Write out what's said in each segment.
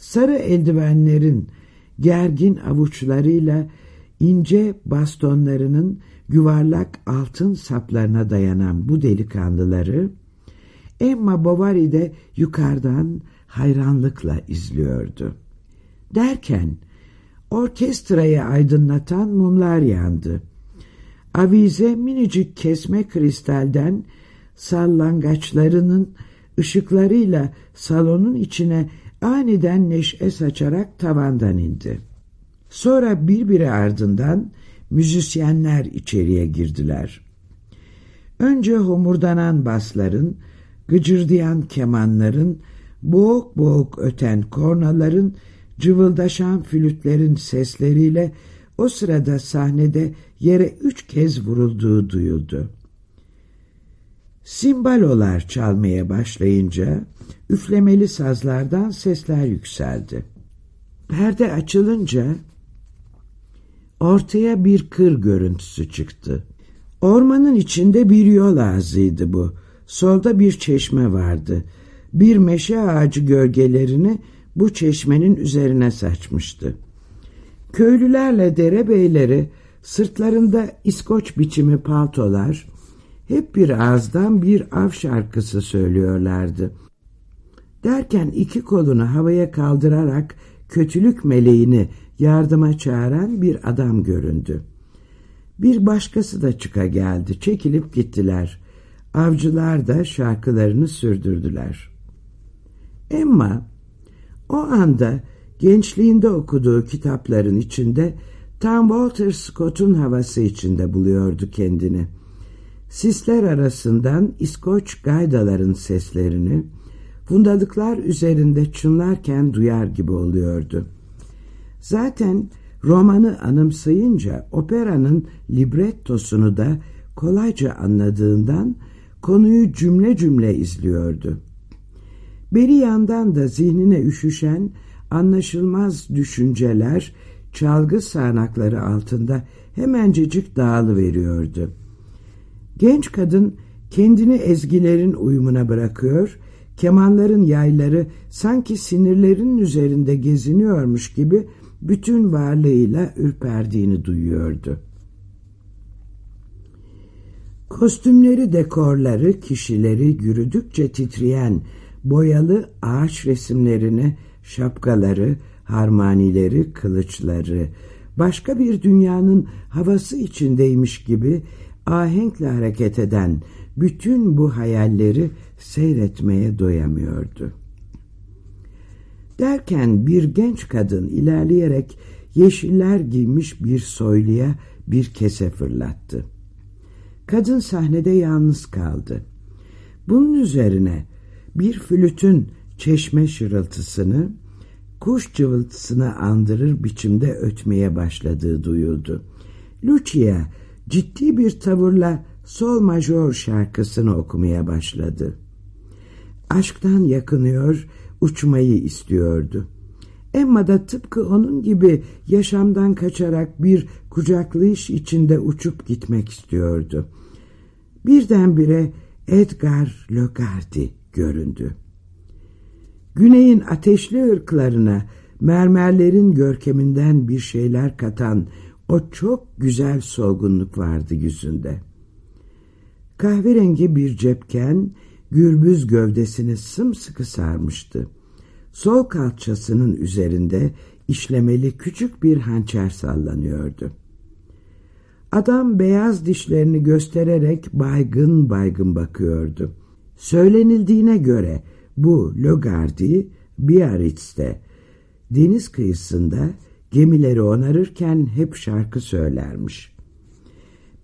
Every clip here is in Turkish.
Sarı eldivenlerin gergin avuçlarıyla ince bastonlarının yuvarlak altın saplarına dayanan bu delikanlıları Emma Bovary de yukarıdan hayranlıkla izliyordu. Derken orkestrayı aydınlatan mumlar yandı. Avize minicik kesme kristalden sallangaçlarının ışıklarıyla salonun içine aniden neşe saçarak tavandan indi. Sonra birbiri ardından müzisyenler içeriye girdiler. Önce homurdanan basların, gıcırdayan kemanların, boğuk boğuk öten kornaların, cıvıldaşan flütlerin sesleriyle o sırada sahnede yere üç kez vurulduğu duyuldu. Simbalolar çalmaya başlayınca üflemeli sazlardan sesler yükseldi. Perde açılınca ortaya bir kır görüntüsü çıktı. Ormanın içinde bir yol ağzıydı bu. Solda bir çeşme vardı. Bir meşe ağacı gölgelerini bu çeşmenin üzerine saçmıştı. Köylülerle derebeyleri sırtlarında İskoç biçimi paltolar hep bir ağızdan bir av şarkısı söylüyorlardı. Derken iki kolunu havaya kaldırarak kötülük meleğini yardıma çağıran bir adam göründü. Bir başkası da çıka geldi. Çekilip gittiler. Avcılar da şarkılarını sürdürdüler. Emma o anda gençliğinde okuduğu kitapların içinde Tam Walter Scott'un havası içinde buluyordu kendini. Sisler arasından İskoç gaydaların seslerini, fundalıklar üzerinde çınlarken duyar gibi oluyordu. Zaten romanı anımsayınca operanın librettosunu da kolayca anladığından konuyu cümle cümle izliyordu. Beri yandan da zihnine üşüşen anlaşılmaz düşünceler çalgı sağanakları altında hemencecik veriyordu. Genç kadın kendini ezgilerin uyumuna bırakıyor, kemanların yayları sanki sinirlerin üzerinde geziniyormuş gibi bütün varlığıyla ürperdiğini duyuyordu. Kostümleri, dekorları, kişileri yürüdükçe titreyen boyalı ağaç resimlerini, şapkaları, harmanileri, kılıçları, başka bir dünyanın havası içindeymiş gibi ahenkle hareket eden bütün bu hayalleri seyretmeye doyamıyordu. Derken bir genç kadın ilerleyerek yeşiller giymiş bir soyluya bir kese fırlattı. Kadın sahnede yalnız kaldı. Bunun üzerine bir flütün çeşme şırıltısını, kuş cıvıltısını andırır biçimde ötmeye başladığı duyuldu. Lucia ciddi bir tavırla sol major şarkısını okumaya başladı. Aşktan yakınıyor, uçmayı istiyordu. Emma da tıpkı onun gibi yaşamdan kaçarak bir kucaklayış içinde uçup gitmek istiyordu. Birdenbire Edgar Logardi göründü. Güneyin ateşli ırklarına mermerlerin görkeminden bir şeyler katan o çok güzel solgunluk vardı yüzünde. Kahverengi bir cepken gürbüz gövdesini sımsıkı sarmıştı. Sol kalçasının üzerinde işlemeli küçük bir hançer sallanıyordu. Adam beyaz dişlerini göstererek baygın baygın bakıyordu. Söylenildiğine göre bu Logardi Biarritz'te deniz kıyısında gemileri onarırken hep şarkı söylermiş.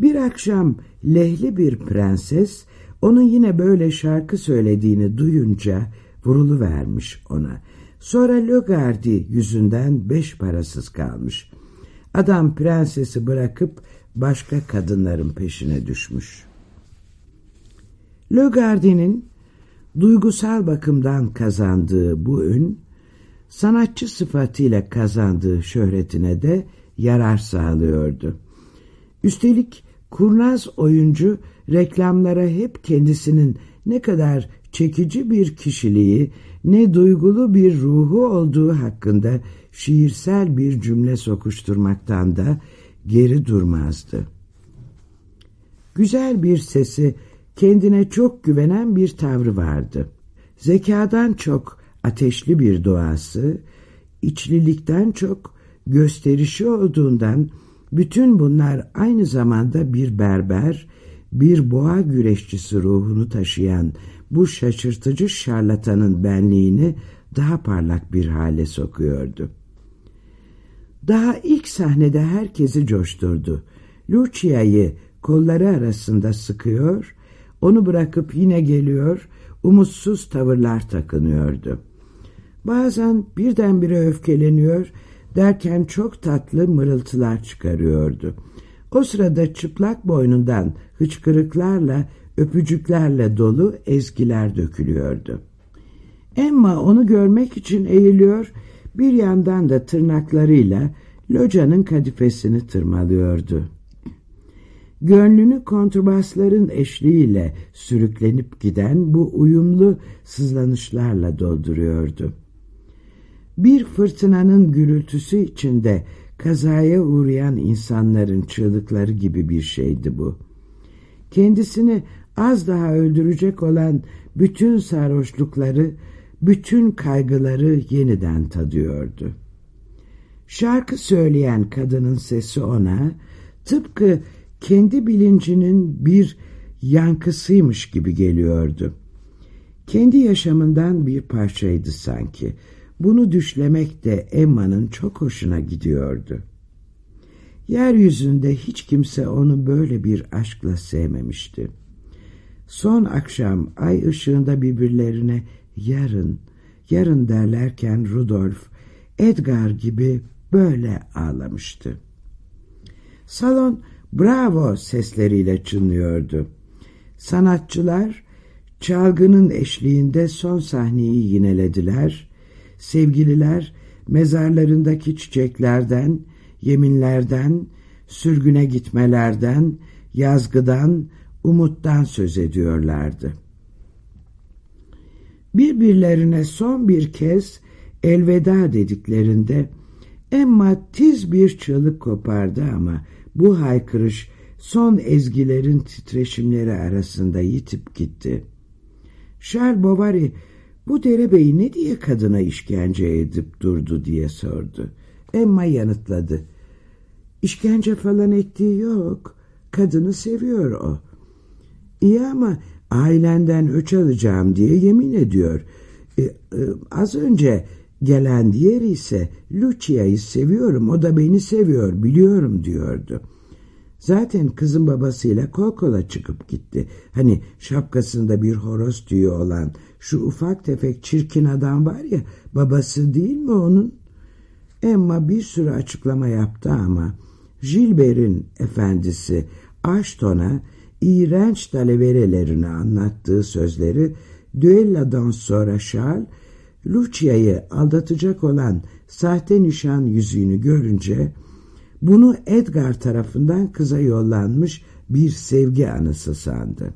Bir akşam lehli bir prenses onun yine böyle şarkı söylediğini duyunca vurulu vermiş ona. Sonra Logardi yüzünden beş parasız kalmış. Adam prensesi bırakıp başka kadınların peşine düşmüş. Logardi'nin duygusal bakımdan kazandığı bu ün, sanatçı sıfatıyla kazandığı şöhretine de yarar sağlıyordu. Üstelik kurnaz oyuncu reklamlara hep kendisinin ne kadar çekici bir kişiliği ne duygulu bir ruhu olduğu hakkında şiirsel bir cümle sokuşturmaktan da geri durmazdı. Güzel bir sesi, kendine çok güvenen bir tavrı vardı. Zekadan çok ateşli bir doğası, içlilikten çok gösterişi olduğundan bütün bunlar aynı zamanda bir berber, bir boğa güreşçisi ruhunu taşıyan bu şaşırtıcı şarlatanın benliğini daha parlak bir hale sokuyordu. Daha ilk sahnede herkesi coşturdu. Lucia'yı kolları arasında sıkıyor, onu bırakıp yine geliyor, umutsuz tavırlar takınıyordu. Bazen birdenbire öfkeleniyor, derken çok tatlı mırıltılar çıkarıyordu. O sırada çıplak boynundan hıçkırıklarla, öpücüklerle dolu ezgiler dökülüyordu. Emma onu görmek için eğiliyor, bir yandan da tırnaklarıyla locanın kadifesini tırmalıyordu. Gönlünü kontrbasların eşliğiyle sürüklenip giden bu uyumlu sızlanışlarla dolduruyordu. Bir fırtınanın gürültüsü içinde kazaya uğrayan insanların çığlıkları gibi bir şeydi bu. Kendisini az daha öldürecek olan bütün sarhoşlukları, bütün kaygıları yeniden tadıyordu. Şarkı söyleyen kadının sesi ona tıpkı kendi bilincinin bir yankısıymış gibi geliyordu. Kendi yaşamından bir parçaydı sanki. Bunu düşlemek de Emma'nın çok hoşuna gidiyordu. Yeryüzünde hiç kimse onu böyle bir aşkla sevmemişti. Son akşam ay ışığında birbirlerine yarın, yarın derlerken Rudolf, Edgar gibi böyle ağlamıştı. Salon bravo sesleriyle çınlıyordu. Sanatçılar çalgının eşliğinde son sahneyi yinelediler. Sevgililer mezarlarındaki çiçeklerden, yeminlerden, sürgüne gitmelerden, yazgıdan, umuttan söz ediyorlardı. Birbirlerine son bir kez elveda dediklerinde Emma tiz bir çığlık kopardı ama bu haykırış son ezgilerin titreşimleri arasında yitip gitti. Charles Bovary bu derebeyi ne diye kadına işkence edip durdu diye sordu. Emma yanıtladı. İşkence falan ettiği yok. Kadını seviyor o. İyi ama ailenden öç alacağım diye yemin ediyor. Ee, e, az önce gelen diğeri ise Lucia'yı seviyorum o da beni seviyor biliyorum diyordu. Zaten kızın babasıyla kol kola çıkıp gitti. Hani şapkasında bir horoz tüyü olan şu ufak tefek çirkin adam var ya babası değil mi onun? Emma bir sürü açıklama yaptı ama Gilbert'in efendisi Ashton'a iğrenç dalaverelerini anlattığı sözleri düelladan sonra Charles Lucia'yı aldatacak olan sahte nişan yüzüğünü görünce bunu Edgar tarafından kıza yollanmış bir sevgi anısı sandı.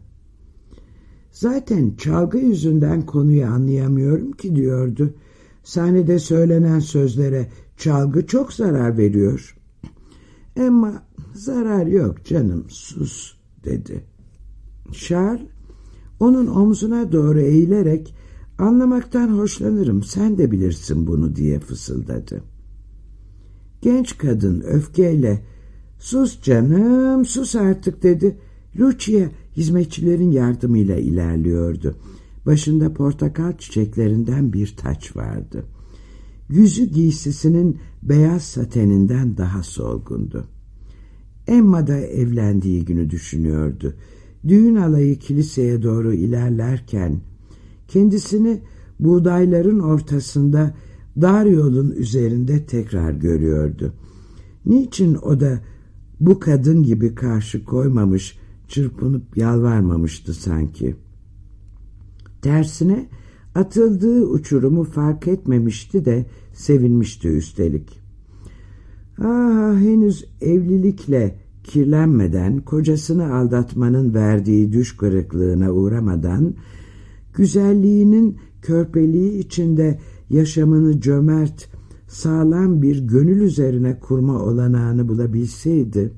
Zaten çalgı yüzünden konuyu anlayamıyorum ki diyordu. Sahnede söylenen sözlere çalgı çok zarar veriyor. Ama zarar yok canım sus dedi. Charles onun omzuna doğru eğilerek anlamaktan hoşlanırım sen de bilirsin bunu diye fısıldadı. Genç kadın öfkeyle sus canım sus artık dedi. Lucia hizmetçilerin yardımıyla ilerliyordu. Başında portakal çiçeklerinden bir taç vardı. Yüzü giysisinin beyaz sateninden daha solgundu. Emma da evlendiği günü düşünüyordu. Düğün alayı kiliseye doğru ilerlerken kendisini buğdayların ortasında dar yolun üzerinde tekrar görüyordu. Niçin o da bu kadın gibi karşı koymamış, çırpınıp yalvarmamıştı sanki. Tersine atıldığı uçurumu fark etmemişti de sevinmişti üstelik. Ah henüz evlilikle kirlenmeden, kocasını aldatmanın verdiği düş kırıklığına uğramadan güzelliğinin körpeliği içinde yaşamını cömert, sağlam bir gönül üzerine kurma olanağını bulabilseydi,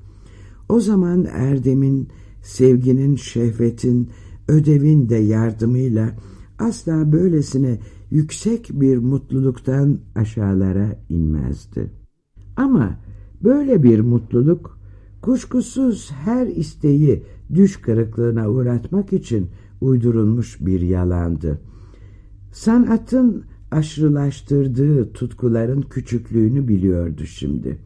o zaman Erdem'in, sevginin, şehvetin, ödevin de yardımıyla asla böylesine yüksek bir mutluluktan aşağılara inmezdi. Ama böyle bir mutluluk kuşkusuz her isteği düş kırıklığına uğratmak için uydurulmuş bir yalandı. Sanatın aşırılaştırdığı tutkuların küçüklüğünü biliyordu şimdi.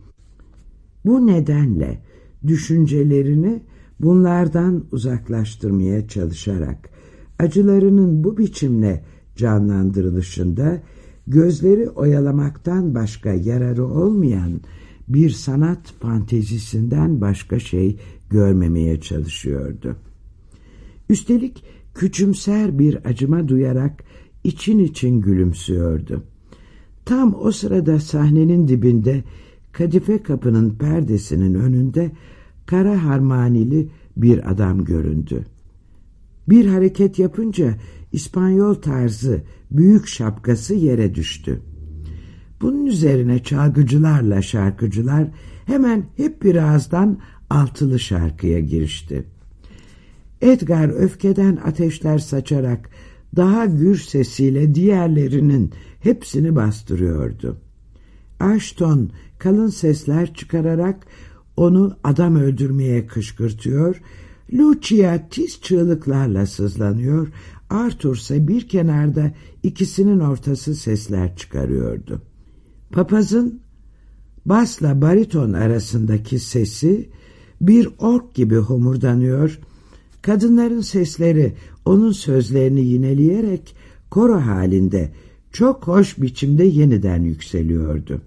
Bu nedenle düşüncelerini bunlardan uzaklaştırmaya çalışarak acılarının bu biçimle canlandırılışında gözleri oyalamaktan başka yararı olmayan bir sanat fantezisinden başka şey görmemeye çalışıyordu. Üstelik küçümser bir acıma duyarak için için gülümsüyordu. Tam o sırada sahnenin dibinde kadife kapının perdesinin önünde kara harmanili bir adam göründü. Bir hareket yapınca İspanyol tarzı büyük şapkası yere düştü. Bunun üzerine çalgıcılarla şarkıcılar hemen hep bir ağızdan altılı şarkıya girişti. Edgar öfkeden ateşler saçarak daha gür sesiyle diğerlerinin hepsini bastırıyordu. Ashton kalın sesler çıkararak onu adam öldürmeye kışkırtıyor, Lucia tiz çığlıklarla sızlanıyor, Arthur ise bir kenarda ikisinin ortası sesler çıkarıyordu. Papazın basla bariton arasındaki sesi bir ork gibi homurdanıyor, kadınların sesleri onun sözlerini yineleyerek koro halinde çok hoş biçimde yeniden yükseliyordu.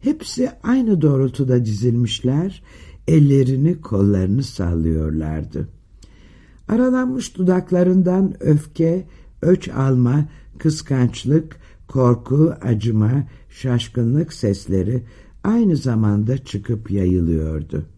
Hepsi aynı doğrultuda dizilmişler, ellerini kollarını sallıyorlardı. Aralanmış dudaklarından öfke, öç alma, kıskançlık, korku, acıma, şaşkınlık sesleri aynı zamanda çıkıp yayılıyordu.